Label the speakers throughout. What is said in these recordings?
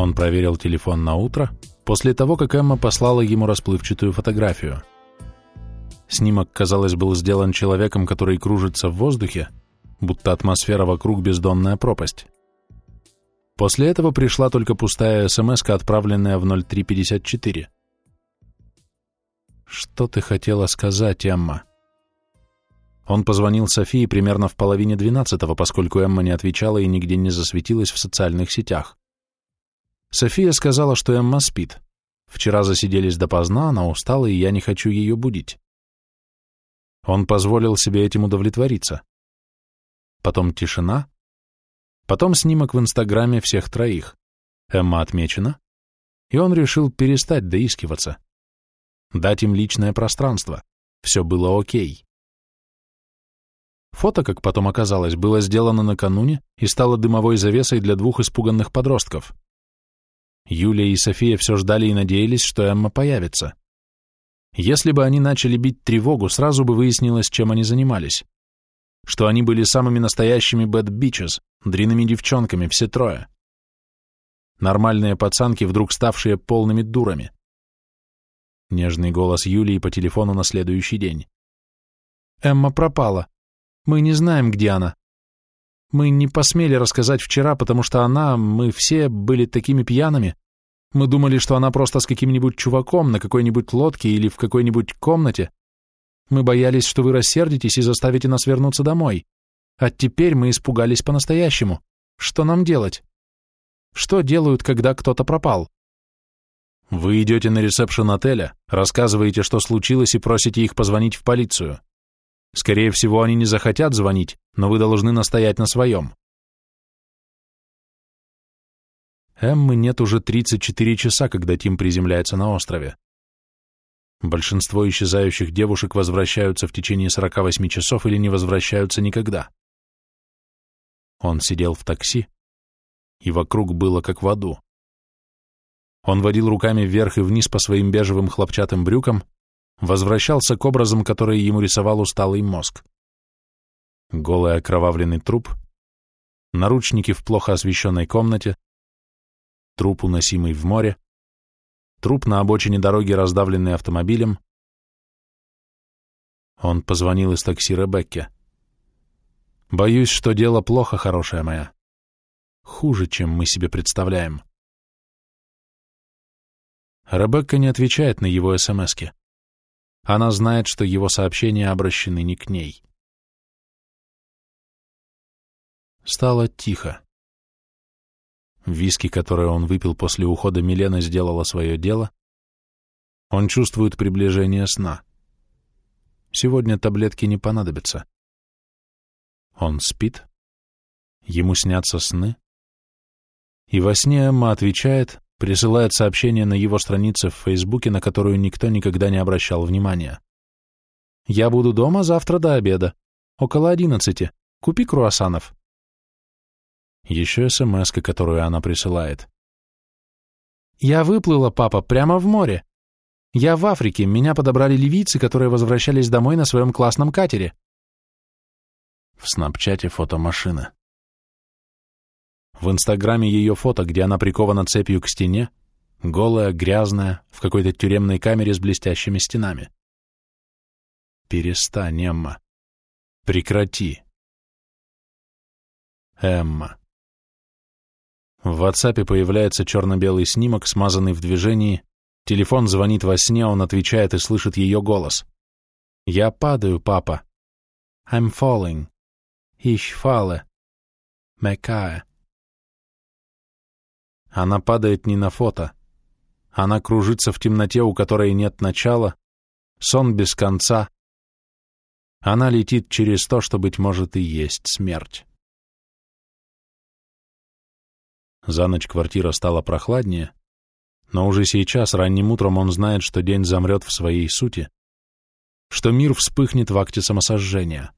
Speaker 1: Он проверил телефон на утро, после того, как Эмма послала ему расплывчатую фотографию. Снимок, казалось, был сделан человеком, который кружится в воздухе, будто атмосфера вокруг бездонная пропасть. После этого пришла только пустая смс отправленная в 0354. «Что ты хотела сказать, Эмма?» Он позвонил Софии примерно в половине двенадцатого, поскольку Эмма не отвечала и нигде не засветилась в социальных сетях. София сказала, что Эмма спит. Вчера засиделись допоздна, она устала, и я не хочу ее будить. Он позволил себе этим удовлетвориться. Потом тишина. Потом снимок в Инстаграме всех троих. Эмма отмечена. И он решил перестать доискиваться. Дать им личное пространство. Все было окей. Фото, как потом оказалось, было сделано накануне и стало дымовой завесой для двух испуганных подростков. Юлия и София все ждали и надеялись, что Эмма появится. Если бы они начали бить тревогу, сразу бы выяснилось, чем они занимались. Что они были самыми настоящими bitches, дряными девчонками, все трое. Нормальные пацанки, вдруг ставшие полными дурами. Нежный голос Юлии по телефону на следующий день. «Эмма пропала. Мы не знаем, где она. Мы не посмели рассказать вчера, потому что она, мы все были такими пьяными. Мы думали, что она просто с каким-нибудь чуваком на какой-нибудь лодке или в какой-нибудь комнате. Мы боялись, что вы рассердитесь и заставите нас вернуться домой. А теперь мы испугались по-настоящему. Что нам делать? Что делают, когда кто-то пропал? Вы идете на ресепшн отеля, рассказываете, что случилось, и просите их позвонить в полицию. Скорее всего, они не захотят звонить, но вы должны настоять на своем. Эммы нет уже 34 часа, когда Тим приземляется на острове. Большинство исчезающих девушек возвращаются в течение 48 часов или не возвращаются никогда. Он сидел в такси, и вокруг было как в аду. Он водил руками вверх и вниз по своим бежевым хлопчатым брюкам, возвращался к образам, которые ему рисовал усталый мозг. Голый окровавленный труп, наручники в плохо освещенной комнате, труп, уносимый в море, труп на обочине дороги, раздавленный автомобилем. Он позвонил из такси Ребекке. «Боюсь, что дело плохо, хорошая моя. Хуже, чем мы себе представляем». Ребекка не отвечает на его СМСки. Она знает, что его сообщения обращены не к ней. Стало тихо. Виски, которое он выпил после ухода Милены, сделала свое дело. Он чувствует приближение сна. Сегодня таблетки не понадобятся. Он спит. Ему снятся сны. И во сне Эмма отвечает, присылает сообщение на его странице в Фейсбуке, на которую никто никогда не обращал внимания. «Я буду дома завтра до обеда. Около одиннадцати. Купи круассанов». Еще смс которую она присылает. «Я выплыла, папа, прямо в море. Я в Африке, меня подобрали ливийцы, которые возвращались домой на своем классном катере». В снапчате фото машины. В инстаграме ее фото, где она прикована цепью к стене, голая, грязная, в какой-то тюремной камере с блестящими стенами. Перестань, Эмма. Прекрати. Эмма. В WhatsApp появляется черно-белый снимок, смазанный в движении. Телефон звонит во сне, он отвечает и слышит ее голос. «Я падаю, папа. I'm falling. Ich falle. Мекая. Она падает не на фото. Она кружится в темноте, у которой нет начала, сон без конца. Она летит через то, что, быть может, и есть смерть. За ночь квартира стала прохладнее, но уже сейчас, ранним утром, он знает, что день замрет в своей сути, что мир вспыхнет в акте самосожжения.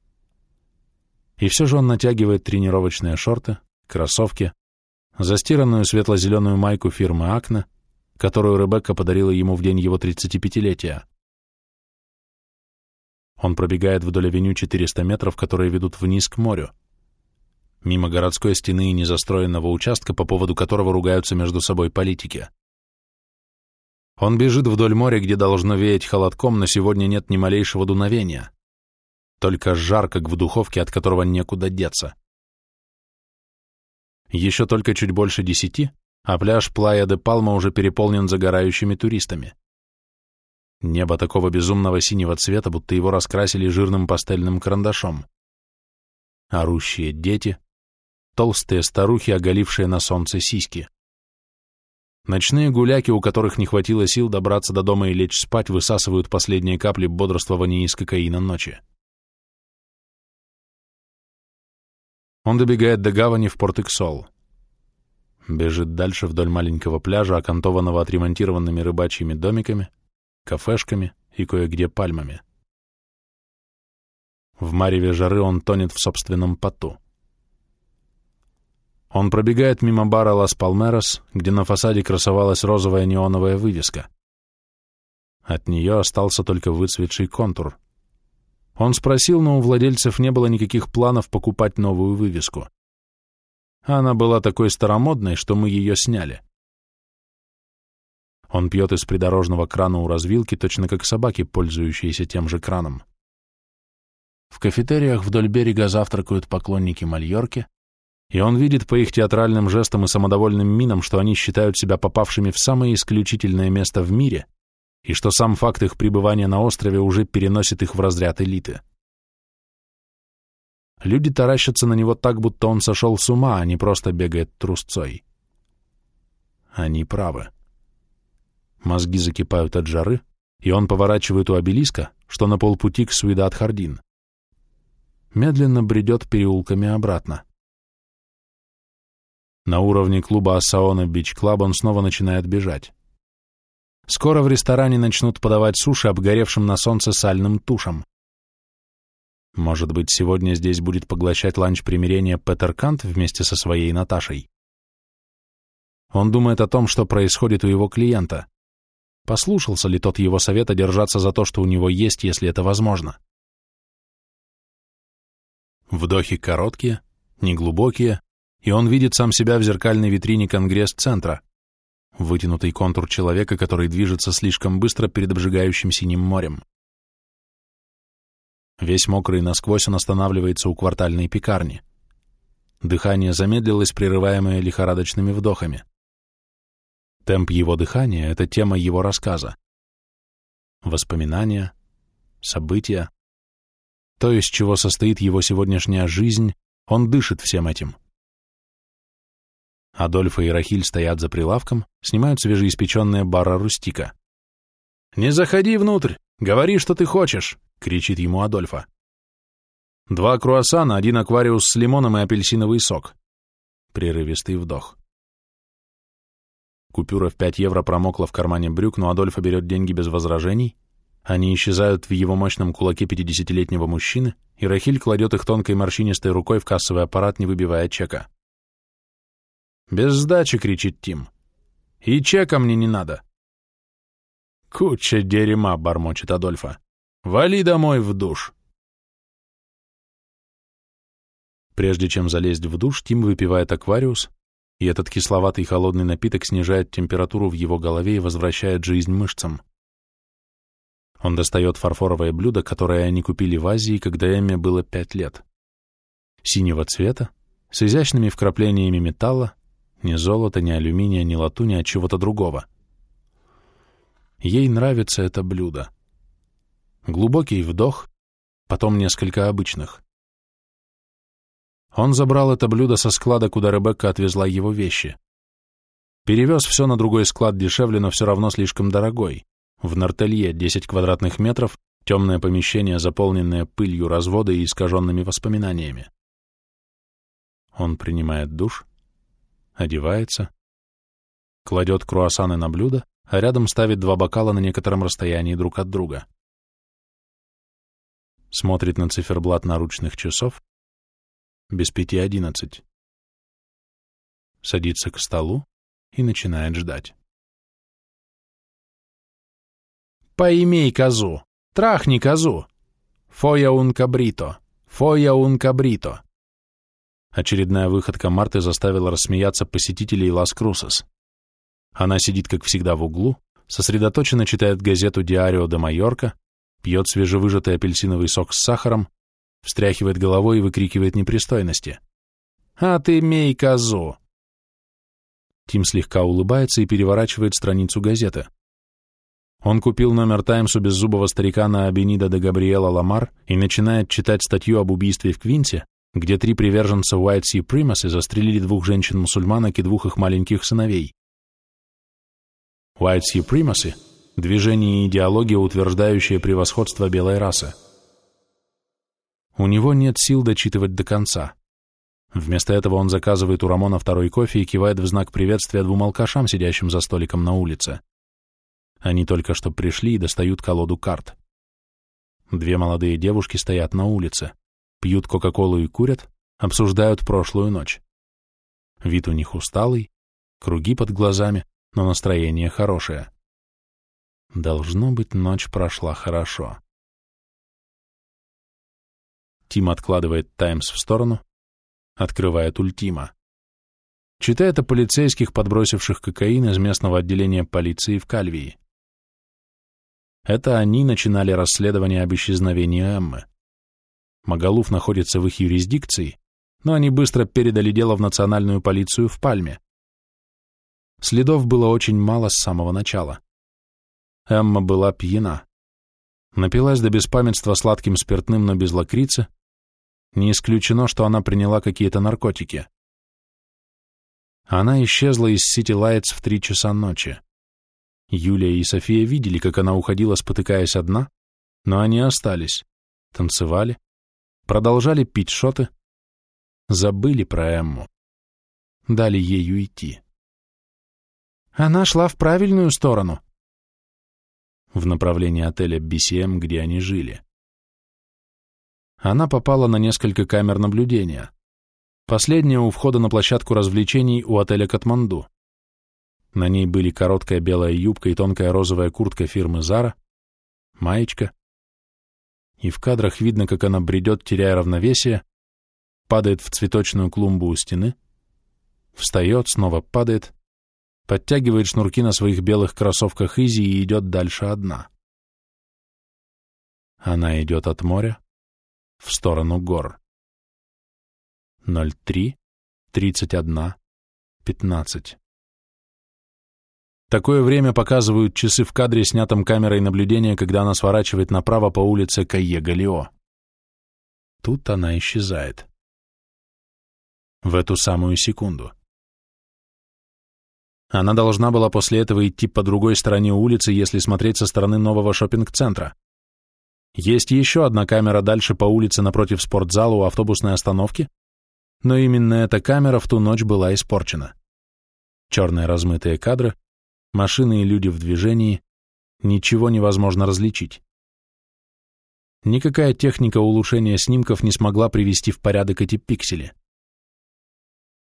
Speaker 1: И все же он натягивает тренировочные шорты, кроссовки, застиранную светло-зеленую майку фирмы «Акне», которую Ребекка подарила ему в день его 35-летия. Он пробегает вдоль авеню 400 метров, которые ведут вниз к морю. мимо городской стены и незастроенного участка, по поводу которого ругаются между собой политики. Он бежит вдоль моря, где должно веять холодком, но сегодня нет ни малейшего дуновения. Только жар, как в духовке, от которого некуда деться. Еще только чуть больше десяти, а пляж Плая де Палма уже переполнен загорающими туристами. Небо такого безумного синего цвета, будто его раскрасили жирным пастельным карандашом. Орущие дети, толстые старухи, оголившие на солнце сиськи. Ночные гуляки, у которых не хватило сил добраться до дома и лечь спать, высасывают последние капли бодрствования из кокаина ночи. Он добегает до гавани в Порт-Иксол. Бежит дальше вдоль маленького пляжа, окантованного отремонтированными рыбачьими домиками, кафешками и кое-где пальмами. В мареве жары он тонет в собственном поту. Он пробегает мимо бара «Лас Палмерос», где на фасаде красовалась розовая неоновая вывеска. От нее остался только выцветший контур. Он спросил, но у владельцев не было никаких планов покупать новую вывеску. Она была такой старомодной, что мы ее сняли. Он пьет из придорожного крана у развилки, точно как собаки, пользующиеся тем же краном. В кафетериях вдоль берега завтракают поклонники Мальорки, и он видит по их театральным жестам и самодовольным минам, что они считают себя попавшими в самое исключительное место в мире, и что сам факт их пребывания на острове уже переносит их в разряд элиты. Люди таращатся на него так, будто он сошел с ума, а не просто бегает трусцой. Они правы. Мозги закипают от жары, и он поворачивает у обелиска, что на полпути к Суидат-Хардин. Медленно бредет переулками обратно. На уровне клуба Асаона Beach Club он снова начинает бежать. Скоро в ресторане начнут подавать суши обгоревшим на солнце сальным тушам. Может быть, сегодня здесь будет поглощать ланч примирения Петер Кант вместе со своей Наташей? Он думает о том, что происходит у его клиента. Послушался ли тот его совета держаться за то, что у него есть, если это возможно? Вдохи короткие, неглубокие, и он видит сам себя в зеркальной витрине Конгресс-центра, вытянутый контур человека, который движется слишком быстро перед обжигающим синим морем. Весь мокрый насквозь он останавливается у квартальной пекарни. Дыхание замедлилось, прерываемое лихорадочными вдохами. Темп его дыхания — это тема его рассказа. Воспоминания, события. То, из чего состоит его сегодняшняя жизнь, он дышит всем этим. Адольфа и Рахиль стоят за прилавком, снимают свежеиспеченные бара Рустика. «Не заходи внутрь! Говори, что ты хочешь!» кричит ему Адольфа. Два круассана, один аквариус с лимоном и апельсиновый сок. Прерывистый вдох. Купюра в 5 евро промокла в кармане брюк, но Адольфа берет деньги без возражений. Они исчезают в его мощном кулаке 50-летнего мужчины, и Рахиль кладет их тонкой морщинистой рукой в кассовый аппарат, не выбивая чека. «Без сдачи!» — кричит Тим. «И чека мне не надо!» «Куча дерьма!» — бормочет Адольфа. Вали домой в душ. Прежде чем залезть в душ, Тим выпивает аквариус, и этот кисловатый холодный напиток снижает температуру в его голове и возвращает жизнь мышцам. Он достает фарфоровое блюдо, которое они купили в Азии, когда Эмме было пять лет. Синего цвета, с изящными вкраплениями металла, ни золота, ни алюминия, ни латуни, а чего-то другого. Ей нравится это блюдо. Глубокий вдох, потом несколько обычных. Он забрал это блюдо со склада, куда Ребекка отвезла его вещи. Перевез все на другой склад дешевле, но все равно слишком дорогой. В Нартелье 10 квадратных метров, темное помещение, заполненное пылью развода и искаженными воспоминаниями. Он принимает душ, одевается, кладет круассаны на блюдо, а рядом ставит два бокала на некотором расстоянии друг от друга смотрит на циферблат наручных часов, без пяти одиннадцать. Садится к столу и начинает ждать. «Поимей козу! Трахни козу! Фоя ун кабрито! Фоя ун кабрито!» Очередная выходка Марты заставила рассмеяться посетителей Лас Крусос. Она сидит, как всегда, в углу, сосредоточенно читает газету «Диарио де Майорка», пьет свежевыжатый апельсиновый сок с сахаром, встряхивает головой и выкрикивает непристойности. «А ты мей козу!» Тим слегка улыбается и переворачивает страницу газеты. Он купил номер «Таймс» у беззубого старика на Абенида де Габриэла Ламар и начинает читать статью об убийстве в Квинте, где три приверженца White Sea Primacy застрелили двух женщин-мусульманок и двух их маленьких сыновей. White Sea Primacy – движение и идеология, утверждающая превосходство белой расы. У него нет сил дочитывать до конца. Вместо этого он заказывает у Рамона второй кофе и кивает в знак приветствия двум алкашам, сидящим за столиком на улице. Они только что пришли и достают колоду карт. Две молодые девушки стоят на улице, пьют Кока-Колу и курят, обсуждают прошлую ночь. Вид у них усталый, круги под глазами, но настроение хорошее. Должно быть, ночь прошла хорошо. Тим откладывает «Таймс» в сторону, открывает «Ультима». Читает о полицейских, подбросивших кокаин из местного отделения полиции в Кальвии. Это они начинали расследование об исчезновении Эммы. Магалуф находится в их юрисдикции, но они быстро передали дело в национальную полицию в Пальме. Следов было очень мало с самого начала. Эмма была пьяна. Напилась до беспамятства сладким спиртным, но без лакрицы. Не исключено, что она приняла какие-то наркотики. Она исчезла из Сити Лайтс в три часа ночи. Юлия и София видели, как она уходила, спотыкаясь одна, но они остались, танцевали, продолжали пить шоты, забыли про Эмму, дали ей уйти. Она шла в правильную сторону. В направлении отеля BCM, где они жили. Она попала на несколько камер наблюдения. Последняя у входа на площадку развлечений у отеля Катманду. На ней были короткая белая юбка и тонкая розовая куртка фирмы Zara, маечка. И в кадрах видно, как она бредет, теряя равновесие, падает в цветочную клумбу у стены, встает, снова падает, подтягивает шнурки на своих белых кроссовках Изи и идет дальше одна. Она идет от моря в сторону гор. 03, 31, 15. Такое время показывают часы в кадре, снятом камерой наблюдения, когда она сворачивает направо по улице Кайе-Галио. Тут она исчезает. В эту самую секунду. Она должна была после этого идти по другой стороне улицы, если смотреть со стороны нового шопинг-центра. Есть еще одна камера дальше по улице напротив спортзала у автобусной остановки, но именно эта камера в ту ночь была испорчена. Черные размытые кадры, машины и люди в движении, ничего невозможно различить. Никакая техника улучшения снимков не смогла привести в порядок эти пиксели.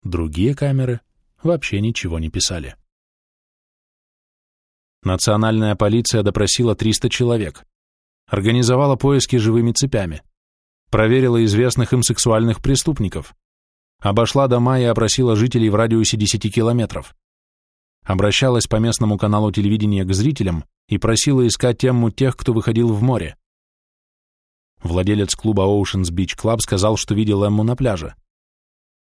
Speaker 1: Другие камеры вообще ничего не писали. Национальная полиция допросила 300 человек, организовала поиски живыми цепями, проверила известных им сексуальных преступников, обошла дома и опросила жителей в радиусе 10 километров обращалась по местному каналу телевидения к зрителям и просила искать тему тех, кто выходил в море. Владелец клуба Oceans Beach Club сказал, что видел Эмму на пляже.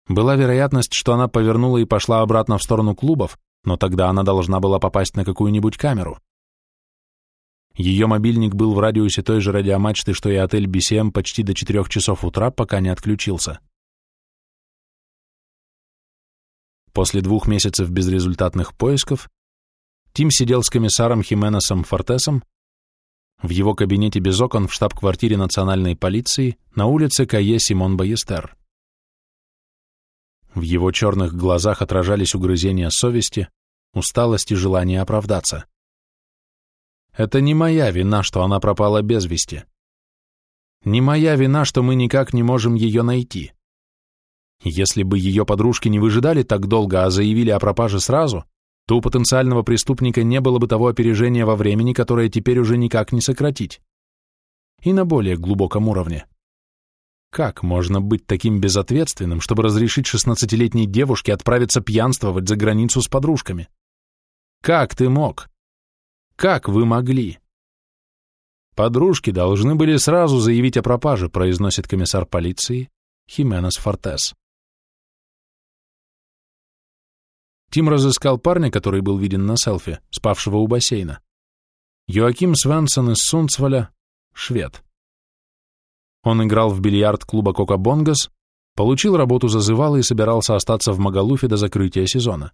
Speaker 1: Была вероятность, что она повернула и пошла обратно в сторону клубов, но тогда она должна была попасть на какую-нибудь камеру. Ее мобильник был в радиусе той же радиомачты, что и отель BCM почти до 4 часов утра, пока не отключился. После двух месяцев безрезультатных поисков Тим сидел с комиссаром Хименесом Фортесом в его кабинете без окон в штаб-квартире национальной полиции на улице Кае Симон Баестер. В его черных глазах отражались угрызения совести, усталость и желание оправдаться. Это не моя вина, что она пропала без вести. Не моя вина, что мы никак не можем ее найти. Если бы ее подружки не выжидали так долго, а заявили о пропаже сразу, то у потенциального преступника не было бы того опережения во времени, которое теперь уже никак не сократить. И на более глубоком уровне. Как можно быть таким безответственным, чтобы разрешить шестнадцатилетней девушке отправиться пьянствовать за границу с подружками? Как ты мог? Как вы могли? Подружки должны были сразу заявить о пропаже, произносит комиссар полиции Хименес Фортес. Тим разыскал парня, который был виден на селфи, спавшего у бассейна. Йоаким Свенсон из Сунцваля, швед. Он играл в бильярд клуба Кока Бонгас, получил работу зазывала и собирался остаться в Магалуфе до закрытия сезона.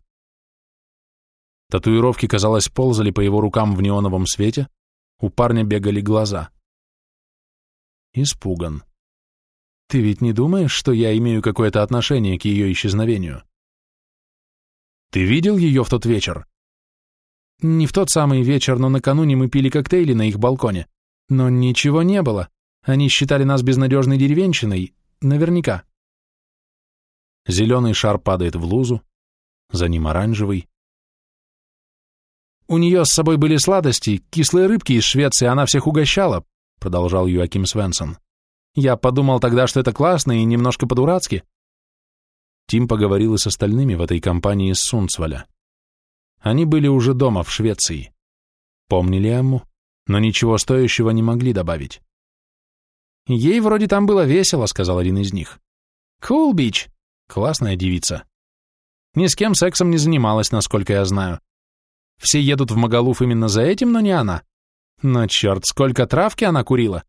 Speaker 1: Татуировки, казалось, ползали по его рукам в неоновом свете, у парня бегали глаза. Испуган. Ты ведь не думаешь, что я имею какое-то отношение к ее исчезновению? Ты видел ее в тот вечер? Не в тот самый вечер, но накануне мы пили коктейли на их балконе. Но ничего не было. Они считали нас безнадежной деревенщиной. Наверняка. Зеленый шар падает в лузу, за ним оранжевый. У нее с собой были сладости, кислые рыбки из Швеции, она всех угощала, продолжал Юаким Свенсон. Я подумал тогда, что это классно и немножко по-дурацки. Тим поговорил и с остальными в этой компании из Сунцваля. Они были уже дома, в Швеции. Помнили Эмму, но ничего стоящего не могли добавить. «Ей вроде там было весело», — сказал один из них. «Кул, бич! Классная девица. Ни с кем сексом не занималась, насколько я знаю. Все едут в Магалуф именно за этим, но не она. Но черт, сколько травки она курила.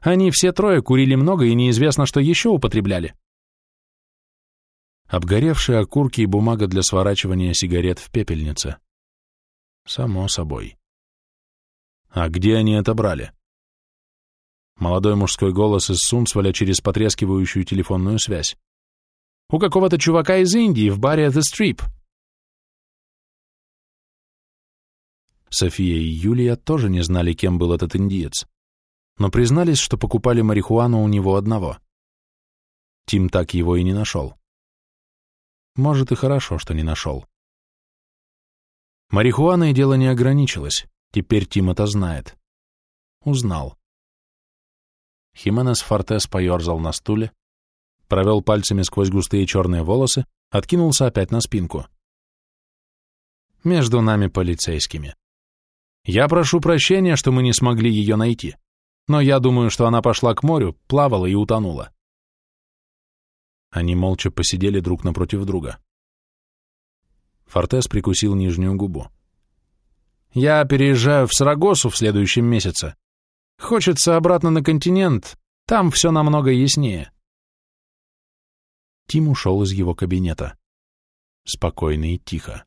Speaker 1: Они все трое курили много и неизвестно, что еще употребляли. Обгоревшие окурки и бумага для сворачивания сигарет в пепельнице. Само собой. А где они это брали? Молодой мужской голос из Сунцваля через потрескивающую телефонную связь. У какого-то чувака из Индии в баре The Strip. София и Юлия тоже не знали, кем был этот индиец, но признались, что покупали марихуану у него одного. Тим так его и не нашел. Может, и хорошо, что не нашел. Марихуаной дело не ограничилось. Теперь Тим это знает. Узнал. Хименес Фортес поерзал на стуле, провел пальцами сквозь густые черные волосы, откинулся опять на спинку. «Между нами полицейскими. Я прошу прощения, что мы не смогли ее найти, но я думаю, что она пошла к морю, плавала и утонула. Они молча посидели друг напротив друга. Фортес прикусил нижнюю губу. «Я переезжаю в Сарагосу в следующем месяце. Хочется обратно на континент, там все намного яснее». Тим ушел из его кабинета. Спокойно и тихо.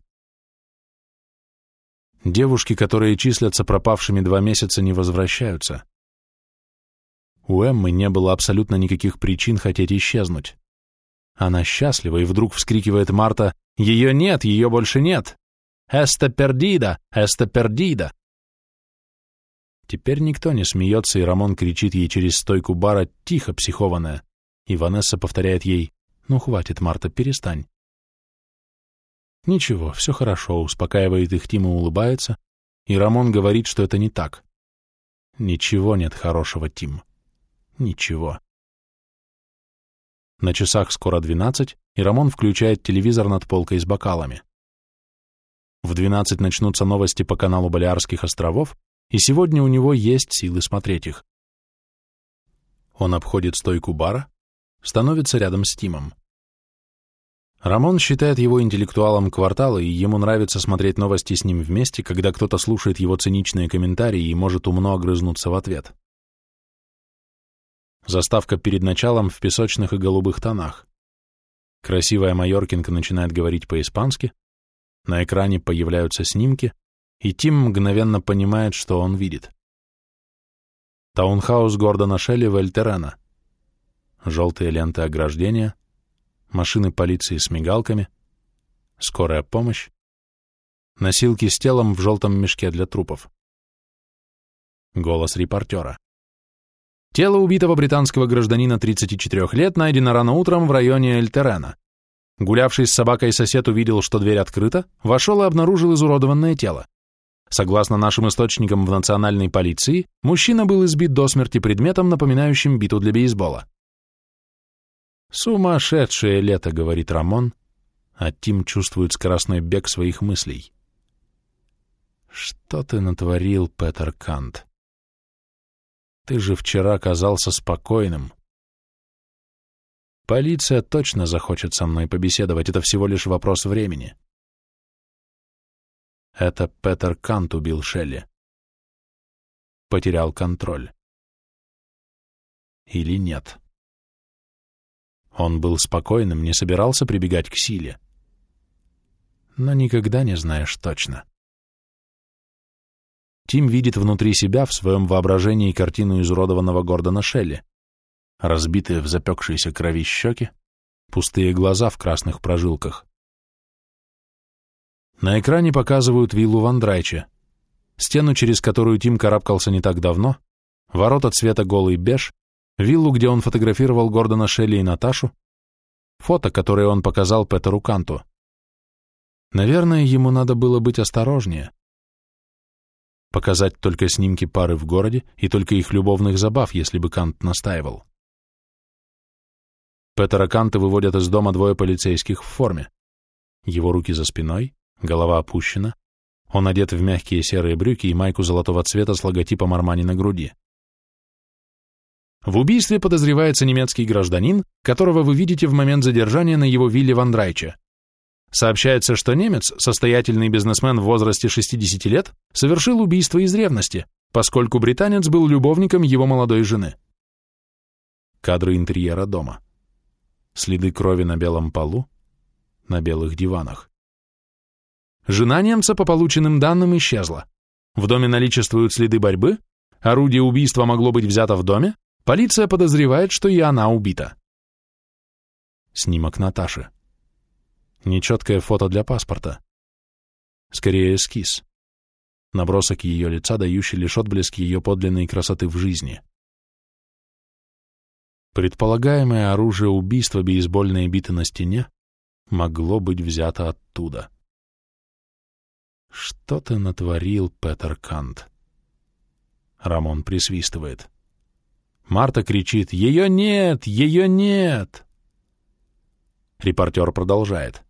Speaker 1: Девушки, которые числятся пропавшими два месяца, не возвращаются. У Эммы не было абсолютно никаких причин хотеть исчезнуть. Она счастлива, и вдруг вскрикивает Марта «Ее нет, ее больше нет! Эста пердида! Эста пердида!» Теперь никто не смеется, и Рамон кричит ей через стойку бара «Тихо, психованная!» И Ванесса повторяет ей «Ну хватит, Марта, перестань». Ничего, все хорошо, успокаивает их Тима, улыбается, и Рамон говорит, что это не так. Ничего нет хорошего, Тим. Ничего. На часах скоро двенадцать, и Рамон включает телевизор над полкой с бокалами. В двенадцать начнутся новости по каналу Балиарских островов, и сегодня у него есть силы смотреть их. Он обходит стойку бара, становится рядом с Тимом. Рамон считает его интеллектуалом квартала, и ему нравится смотреть новости с ним вместе, когда кто-то слушает его циничные комментарии и может умно огрызнуться в ответ. Заставка перед началом в песочных и голубых тонах. Красивая майоркинка начинает говорить по-испански, на экране появляются снимки, и Тим мгновенно понимает, что он видит. Таунхаус Гордона Шелли в Эльтерена. Желтые ленты ограждения, машины полиции с мигалками, скорая помощь, носилки с телом в желтом мешке для трупов. Голос репортера. Тело убитого британского гражданина 34 лет найдено рано утром в районе Эльтерена. Гулявший с собакой сосед увидел, что дверь открыта, вошел и обнаружил изуродованное тело. Согласно нашим источникам в национальной полиции, мужчина был избит до смерти предметом, напоминающим биту для бейсбола. «Сумасшедшее лето», — говорит Рамон, а Тим чувствует скоростной бег своих мыслей. «Что ты натворил, Петер Кант? Ты же вчера казался спокойным». Полиция точно захочет со мной побеседовать, это всего лишь вопрос времени. Это Петер Кант убил Шелли. Потерял контроль. Или нет? Он был спокойным, не собирался прибегать к силе. Но никогда не знаешь точно. Тим видит внутри себя в своем воображении картину изуродованного Гордона Шелли. Разбитые в запекшейся крови щеки, пустые глаза в красных прожилках. На экране показывают виллу в Андрайче, стену, через которую Тим карабкался не так давно, ворота цвета голый беж, виллу, где он фотографировал Гордона Шелли и Наташу, фото, которое он показал Петеру Канту. Наверное, ему надо было быть осторожнее. Показать только снимки пары в городе и только их любовных забав, если бы Кант настаивал. Петера Канта выводят из дома двое полицейских в форме. Его руки за спиной, голова опущена. Он одет в мягкие серые брюки и майку золотого цвета с логотипом Армани на груди. В убийстве подозревается немецкий гражданин, которого вы видите в момент задержания на его вилле в Андрайче. Сообщается, что немец, состоятельный бизнесмен в возрасте 60 лет, совершил убийство из ревности, поскольку британец был любовником его молодой жены. Кадры интерьера дома. Следы крови на белом полу, на белых диванах. Жена немца, по полученным данным, исчезла. В доме наличествуют следы борьбы, орудие убийства могло быть взято в доме, Полиция подозревает, что и она убита. Снимок Наташи. Нечеткое фото для паспорта. Скорее эскиз. Набросок ее лица, дающий лишь отблеск ее подлинной красоты в жизни. Предполагаемое оружие убийства бейсбольные биты на стене могло быть взято оттуда. Что ты натворил, Петер Кант? Рамон присвистывает. Марта кричит «Ее нет! Ее нет!» Репортер продолжает.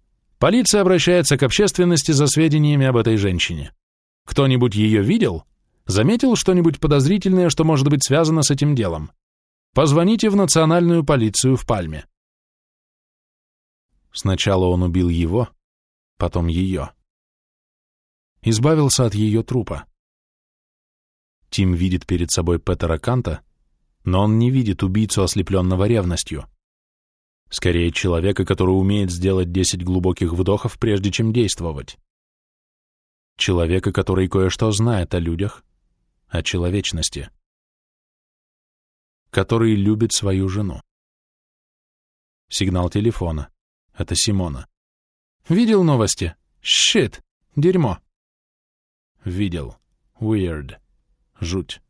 Speaker 1: Полиция обращается к общественности за сведениями об этой женщине. Кто-нибудь ее видел? Заметил что-нибудь подозрительное, что может быть связано с этим делом? Позвоните в национальную полицию в Пальме. Сначала он убил его, потом ее. Избавился от ее трупа. Тим видит перед собой Петера Канта, но он не видит убийцу, ослепленного ревностью. Скорее, человека, который умеет сделать десять глубоких вдохов, прежде чем действовать. Человека, который кое-что знает о людях, о человечности. Который любит свою жену. Сигнал телефона. Это Симона. Видел новости? Щит. Дерьмо. Видел. Weird. Жуть.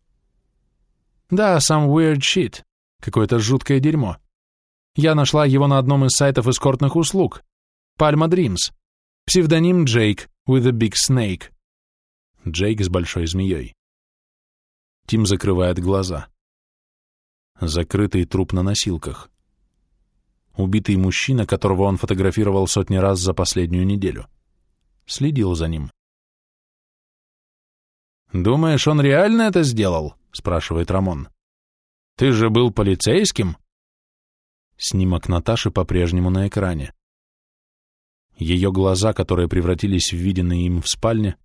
Speaker 1: Да, some weird shit. Какое-то жуткое дерьмо. Я нашла его на одном из сайтов эскортных услуг. Palma Dreams. Псевдоним Джейк with a big snake. Джейк с большой змеей. Тим закрывает глаза. Закрытый труп на носилках. Убитый мужчина, которого он фотографировал сотни раз за последнюю неделю. Следил за ним. «Думаешь, он реально это сделал?» спрашивает Рамон. Ты же был полицейским? Снимок Наташи по-прежнему на экране. Ее глаза, которые превратились в виденные им в спальне,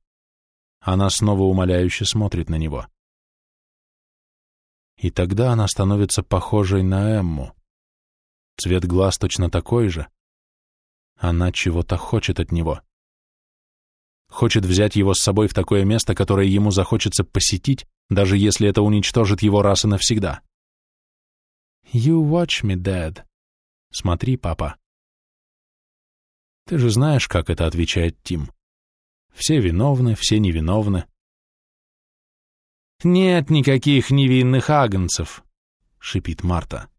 Speaker 1: она снова умоляюще смотрит на него. И тогда она становится похожей на Эмму. Цвет глаз точно такой же. Она чего-то хочет от него. Хочет взять его с собой в такое место, которое ему захочется посетить, даже если это уничтожит его раз и навсегда. You watch me, Dad. Смотри, папа. Ты же знаешь, как это отвечает Тим. Все виновны, все невиновны. Нет никаких невинных агнцев, шипит Марта.